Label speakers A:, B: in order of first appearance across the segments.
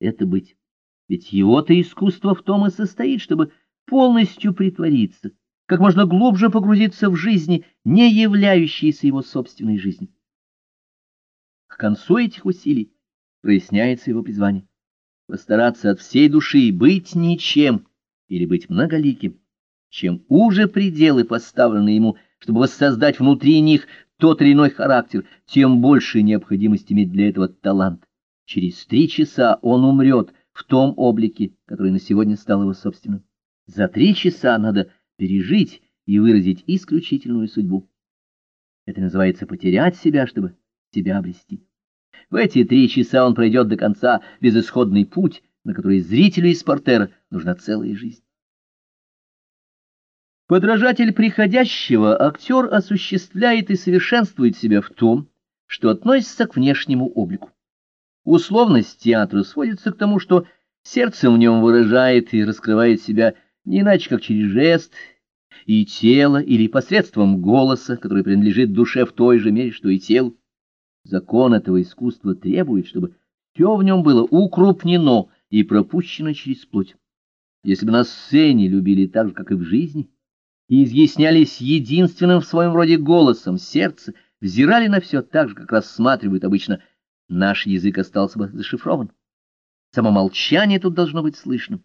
A: это быть. Ведь его-то искусство в том и состоит, чтобы полностью притвориться, как можно глубже погрузиться в жизни, не являющиеся его собственной жизнью. К концу этих усилий проясняется его призвание — постараться от всей души быть ничем или быть многоликим. Чем уже пределы поставлены ему, чтобы воссоздать внутри них тот или иной характер, тем больше необходимость иметь для этого талант. Через три часа он умрет в том облике, который на сегодня стал его собственным. За три часа надо пережить и выразить исключительную судьбу. Это называется потерять себя, чтобы себя обрести. В эти три часа он пройдет до конца безысходный путь, на который зрителю из портера нужна целая жизнь. Подражатель приходящего актер осуществляет и совершенствует себя в том, что относится к внешнему облику. Условность театра сводится к тому, что сердце в нем выражает и раскрывает себя не иначе, как через жест и тело, или посредством голоса, который принадлежит душе в той же мере, что и телу. Закон этого искусства требует, чтобы все в нем было укрупнено и пропущено через плоть. Если бы на сцене любили так же, как и в жизни, и изъяснялись единственным в своем роде голосом сердца, взирали на все так же, как рассматривают обычно, наш язык остался бы зашифрован. Само молчание тут должно быть слышным.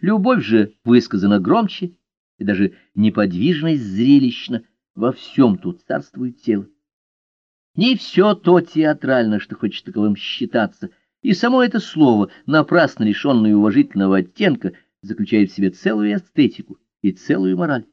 A: Любовь же высказана громче, и даже неподвижность зрелищна, во всем тут царствует тело. Не все то театрально, что хочет таковым считаться, и само это слово, напрасно лишенное уважительного оттенка, заключает в себе целую эстетику и целую мораль.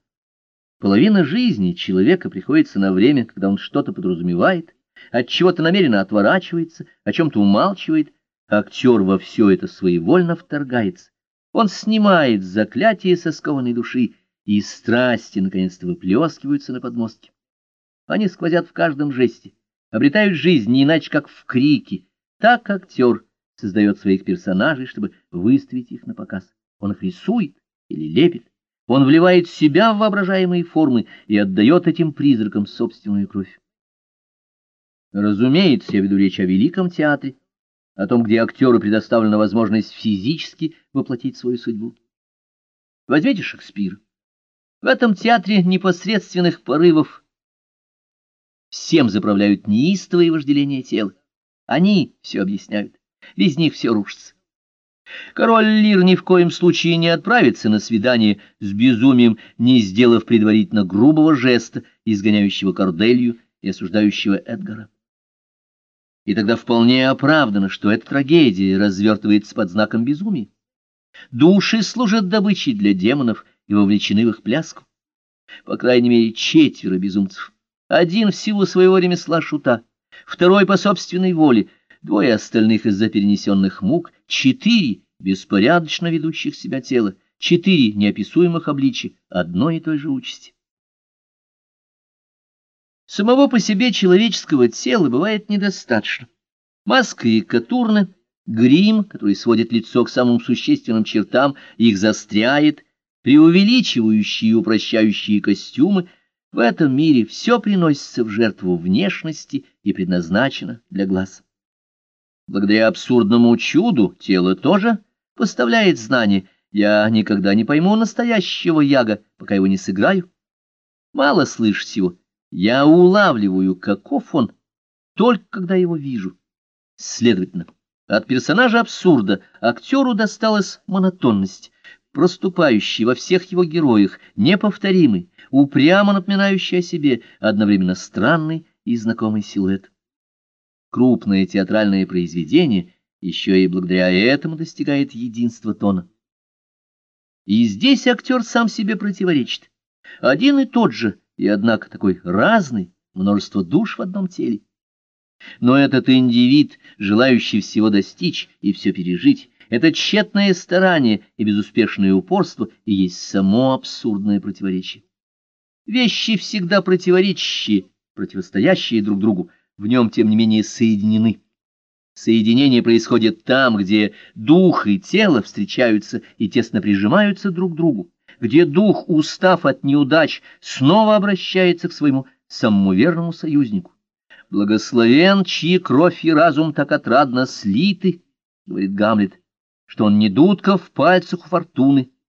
A: Половина жизни человека приходится на время, когда он что-то подразумевает, от чего-то намеренно отворачивается, о чем-то умалчивает. Актер во все это своевольно вторгается. Он снимает заклятие со скованной души, и страсти наконец-то выплескиваются на подмостке. Они сквозят в каждом жесте, обретают жизнь не иначе, как в крике. Так актер создает своих персонажей, чтобы выставить их на показ. Он их рисует или лепит. Он вливает себя в воображаемые формы и отдает этим призракам собственную кровь. Разумеется, я веду речь о великом театре, о том, где актеру предоставлена возможность физически воплотить свою судьбу. Возьмите Шекспира. В этом театре непосредственных порывов всем заправляют неистовые вожделения тела. Они все объясняют, без них все рушится. Король Лир ни в коем случае не отправится на свидание с безумием, не сделав предварительно грубого жеста, изгоняющего Корделью и осуждающего Эдгара. И тогда вполне оправдано, что эта трагедия развертывается под знаком безумия. Души служат добычей для демонов и вовлечены в их пляску. По крайней мере, четверо безумцев. Один в силу своего ремесла шута, второй по собственной воле, двое остальных из-за перенесенных мук, четыре беспорядочно ведущих себя тела, четыре неописуемых обличия одной и той же участи. Самого по себе человеческого тела бывает недостаточно. Маска и катурны, грим, который сводит лицо к самым существенным чертам, их застряет, преувеличивающие и упрощающие костюмы, в этом мире все приносится в жертву внешности и предназначено для глаз. Благодаря абсурдному чуду тело тоже поставляет знание. Я никогда не пойму настоящего яга, пока его не сыграю. Мало слышать его. Я улавливаю, каков он, только когда его вижу. Следовательно, от персонажа абсурда актеру досталась монотонность, проступающий во всех его героях, неповторимый, упрямо напоминающий о себе одновременно странный и знакомый силуэт крупное театральное произведение еще и благодаря этому достигает единства тона. И здесь актер сам себе противоречит. Один и тот же, и однако такой разный, множество душ в одном теле. Но этот индивид, желающий всего достичь и все пережить, это тщетное старание и безуспешное упорство и есть само абсурдное противоречие. Вещи всегда противоречащие, противостоящие друг другу, в нем, тем не менее, соединены. Соединение происходит там, где дух и тело встречаются и тесно прижимаются друг к другу, где дух, устав от неудач, снова обращается к своему самому верному союзнику. «Благословен, чьи кровь и разум так отрадно слиты», — говорит Гамлет, что он не дудка в пальцах у фортуны,